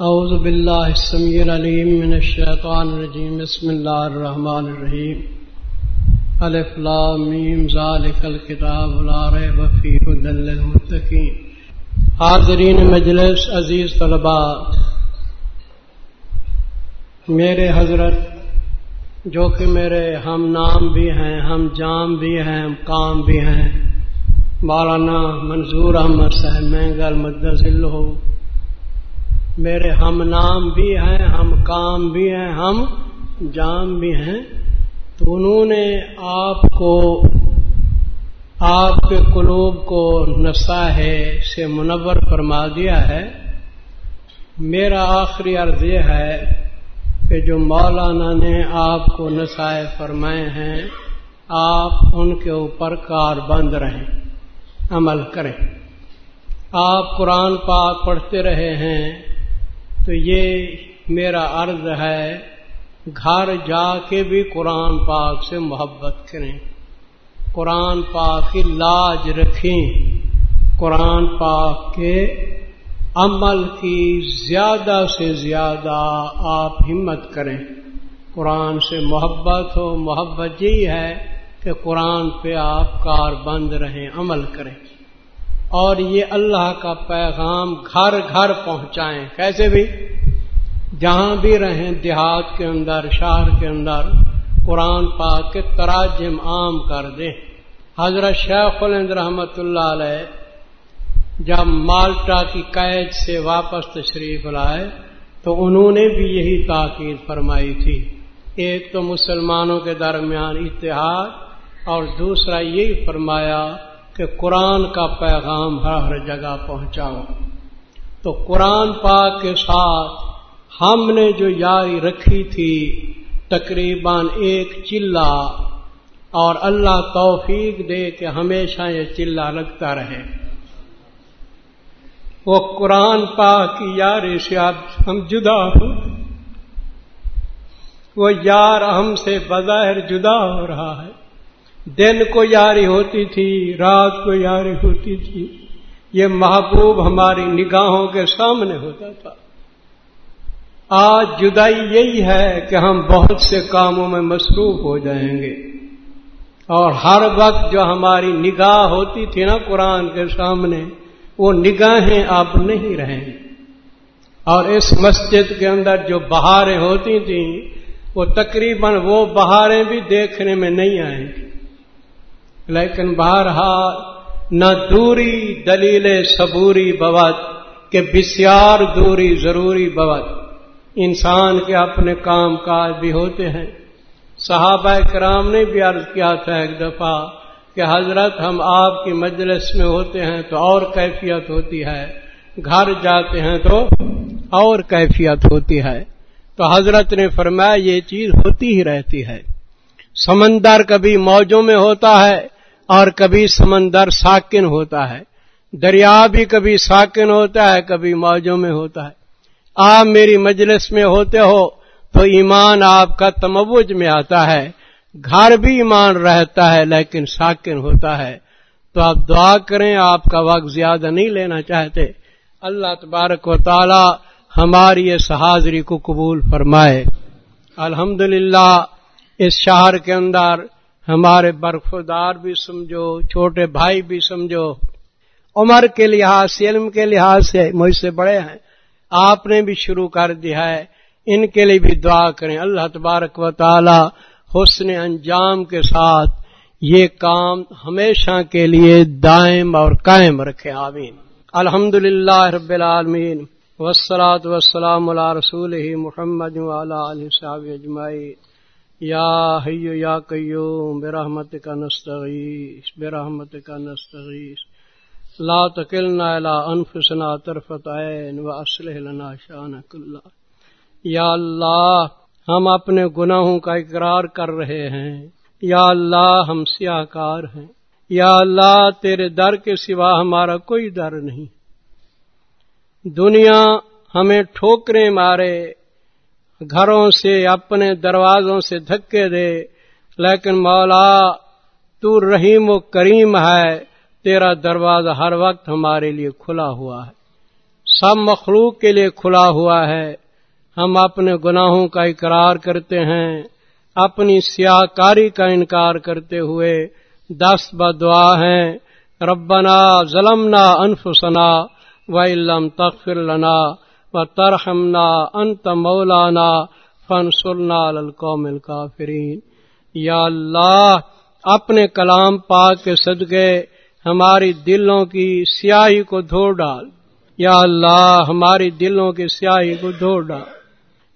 اعوذ باللہ السمیع العلیم من الشیطان الرجیم، بسم اللہ الرحمن الرحیم۔ الف لام میم، ذالک الکتاب لا ریب فیہ هدى للمتقین۔ حاضرین مجلس، عزیز طلباء، میرے حضرت، جو کہ میرے ہم نام بھی ہیں، ہم جام بھی ہیں، ہم کام بھی ہیں، مولانا منظور احمد صاحب، مینگل مدذل ہو میرے ہم نام بھی ہیں، ہم کام بھی ہیں، ہم جام بھی ہیں۔ تو انہوں نے آپ کو، آپ کے قلوب کو نساح سے منور فرما دیا ہے۔ میرا آخری عرض یہ ہے کہ جو مولانا نے آپ کو نسائے فرمائے ہیں، آپ ان کے اوپر کار بند رہیں، عمل کریں۔ آپ قرآن پاک پڑھتے رہے ہیں تو یہ میرا عرض ہے، گھر جا کے بھی قرآن پاک سے محبت کریں۔ قرآن پاک کی لاج رکھیں۔ قرآن پاک کے عمل کی زیادہ سے زیادہ آپ ہمت کریں۔ قرآن سے محبت ہو، محبت یہی ہے کہ قرآن پہ آپ کار بند رہیں، عمل کریں۔ اور یہ اللہ کا پیغام گھر گھر پہنچائیں۔ کیسے بھی؟ جہاں بھی رہیں، دیہات کے اندر، شہر کے اندر، قرآن پاک کے تراجم عام کر دیں حضرت شیخ الند رحمت اللہ علیہ جب مالٹا کی قید سے واپس تشریف لائے تو انہوں نے بھی یہی تاکید فرمائی تھی۔ ایک تو مسلمانوں کے درمیان اتحاد اور دوسرا یہی فرمایا کہ قرآن کا پیغام ہر ہر جگہ پہنچاؤ تو قرآن پاک کے ساتھ ہم نے جو یاری رکھی تھی، تقریباً ایک چلا اور اللہ توفیق دے کہ ہمیشہ یہ چلا لگتا رہے۔ وہ قرآن پاک کی یاری سے اب ہم جدا ہو وہ یار ہم سے بظاہر جدا ہو رہا ہے۔ دن کو یاری ہوتی تھی، رات کو یاری ہوتی تھی۔ یہ محبوب ہماری نگاہوں کے سامنے ہوتا تھا۔ آج جدائی یہی ہے کہ ہم بہت سے کاموں میں مصروف ہو جائیں گے۔ اور ہر وقت جو ہماری نگاہ ہوتی تھی نا قرآن کے سامنے، وہ نگاہیں اب نہیں رہیں۔ اور اس مسجد کے اندر جو بہاریں ہوتی تھیں، وہ تقریباً وہ بہاریں بھی دیکھنے میں نہیں آئیں گی۔ لیکن بہرحال نہ دوری دلیل صبوری بوت کہ بسیار دوری ضروری بوت انسان کے اپنے کام کاج بھی ہوتے ہیں صحابہ کرام نے بھی عرض کیا تھا ایک دفعہ کہ حضرت ہم آپ کی مجلس میں ہوتے ہیں تو اور کیفیت ہوتی ہے گھر جاتے ہیں تو اور کیفیت ہوتی ہے تو حضرت نے فرمایا یہ چیز ہوتی ہی رہتی ہے سمندر کبھی موجوں میں ہوتا ہے اور کبھی سمندر ساکن ہوتا ہے، دریا بھی کبھی ساکن ہوتا ہے، کبھی موجوں میں ہوتا ہے۔ آپ میری مجلس میں ہوتے ہو تو ایمان آپ کا تموج میں آتا ہے۔ گھر بھی ایمان رہتا ہے لیکن ساکن ہوتا ہے۔ تو آپ دعا کریں، آپ کا وقت زیادہ نہیں لینا چاہتے۔ اللہ تبارک و تعالی ہماری اس حاضری کو قبول فرمائے۔ الحمد اس شہر کے اندر ہمارے برفدار بھی سمجھو، چھوٹے بھائی بھی سمجھو، عمر کے لحاظ سے، علم کے لحاظ سے مجھ سے بڑے ہیں۔ آپ نے بھی شروع کر دیا ہے۔ ان کے لیے بھی دعا کریں۔ اللہ تبارک و تعالی حسن انجام کے ساتھ یہ کام ہمیشہ کے لیے دائم اور قائم رکھے۔ آمین۔ الحمد للہ رب العالمین۔ وسلاۃ وسلام علیہ رسول محمد علیہ صاحب اجمائی یا حیو یا قیوم برحمت کا نستغیث برحمت کا نستغیث۔ لا تکلنا الى انفسنا طرفت عین و اصلح لنا شانک اللہ یا اللہ، ہم اپنے گناہوں کا اقرار کر رہے ہیں۔ یا اللہ، ہم سیاہ کار ہیں۔ یا اللہ، تیرے در کے سوا ہمارا کوئی در نہیں۔ دنیا ہمیں ٹھوکریں مارے۔ گھروں سے، اپنے دروازوں سے دھکے دے۔ لیکن مولا، تو رحیم و کریم ہے۔ تیرا دروازہ ہر وقت ہمارے لیے کھلا ہوا ہے۔ سب مخلوق کے لیے کھلا ہوا ہے۔ ہم اپنے گناہوں کا اقرار کرتے ہیں۔ اپنی سیاہ کاری کا انکار کرتے ہوئے دست بدعا ہیں۔ ربنا ظلمنا انفسنا و علم تغفر لنا۔ و ترحمنا انت مولانا فنسرنا القوم الکافرین یا اللہ، اپنے کلام پاک کے صدقے ہماری دلوں کی سیاہی کو دھو ڈال۔ یا اللہ، ہماری دلوں کی سیاہی کو دھو ڈال۔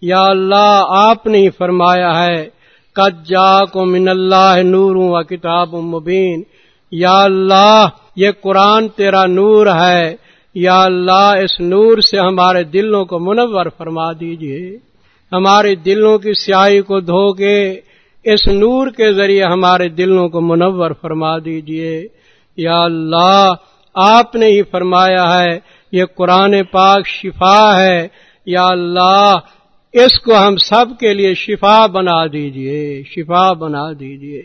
یا اللہ، آپ نے فرمایا ہے کجا کو من اللہ نور و کتاب مبین یا اللہ، یہ قرآن تیرا نور ہے یا اللہ اس نور سے ہمارے دلوں کو منور فرما دیجیے۔ ہمارے دلوں کی سیاہی کو دھو کے اس نور کے ذریعے ہمارے دلوں کو منور فرما دیجیے۔ یا اللہ، آپ نے ہی فرمایا ہے، یہ قرآن پاک شفا ہے۔ یا اللہ، اس کو ہم سب کے لیے شفا بنا دیجیے، شفا بنا دیجیے۔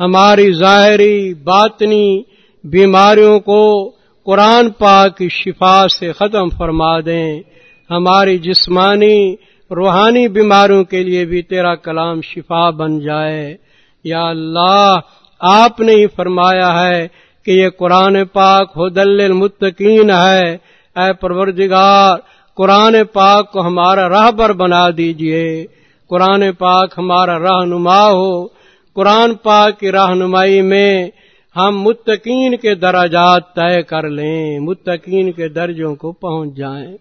ہماری ظاہری باطنی بیماریوں کو قرآن پاک کی شفا سے ختم فرما دیں۔ ہماری جسمانی، روحانی بیماریوں کے لیے بھی تیرا کلام شفا بن جائے۔ یا اللہ، آپ نے ہی فرمایا ہے کہ یہ قرآن پاک حدل المتقین ہے۔ اے پروردگار، قرآن پاک کو ہمارا راہبر بنا دیجیے۔ قرآن پاک ہمارا رہنما ہو۔ قرآن پاک کی رہنمائی میں ہم متقین کے دراجات طے کر لیں، متقین کے درجوں کو پہنچ جائیں۔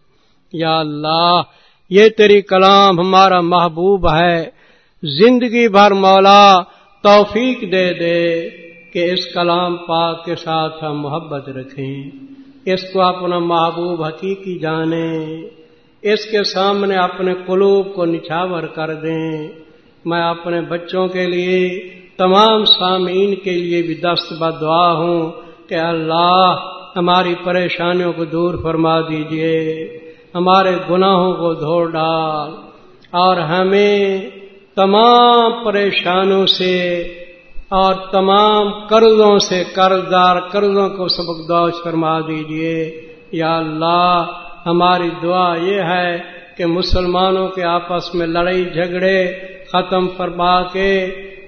یا اللہ، یہ تیری کلام ہمارا محبوب ہے۔ زندگی بھر مولا توفیق دے دے کہ اس کلام پاک کے ساتھ ہم محبت رکھیں۔ اس کو اپنا محبوب حقیقی جانیں اس کے سامنے اپنے قلوب کو نچھاور کر دیں۔ میں اپنے بچوں کے لیے تمام سامعین کے لیے بھی دست بدعا ہوں کہ اللہ ہماری پریشانیوں کو دور فرما دیجیے ہمارے گناہوں کو دھو ڈال، اور ہمیں تمام پریشانوں سے اور تمام قرضوں سے قرض دار قرضوں کو سبق دوش فرما دیجیے یا اللہ، ہماری دعا یہ ہے کہ مسلمانوں کے آپس میں لڑائی جھگڑے ختم فرما کے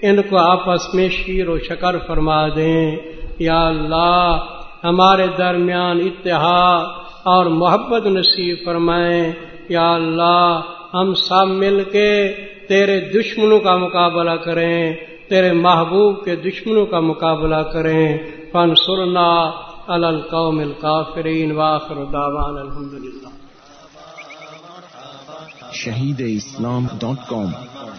ان کو آپس میں شیر و شکر فرما دیں۔ یا اللہ، ہمارے درمیان اتحاد اور محبت نصیب فرمائیں۔ یا اللہ، ہم سب مل کے تیرے دشمنوں کا مقابلہ کریں۔ تیرے محبوب کے دشمنوں کا مقابلہ کریں۔ فن سرنا القوم الکافرین۔ واخر داوان الحمد للہ شہید اسلام ڈاٹ کام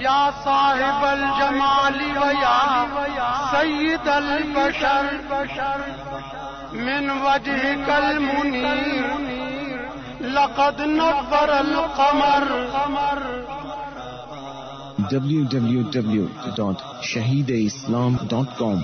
یا صاحب الجمال سید البشر من وجہ کل منیر لقد نفر القمر۔ www.shahideislam.com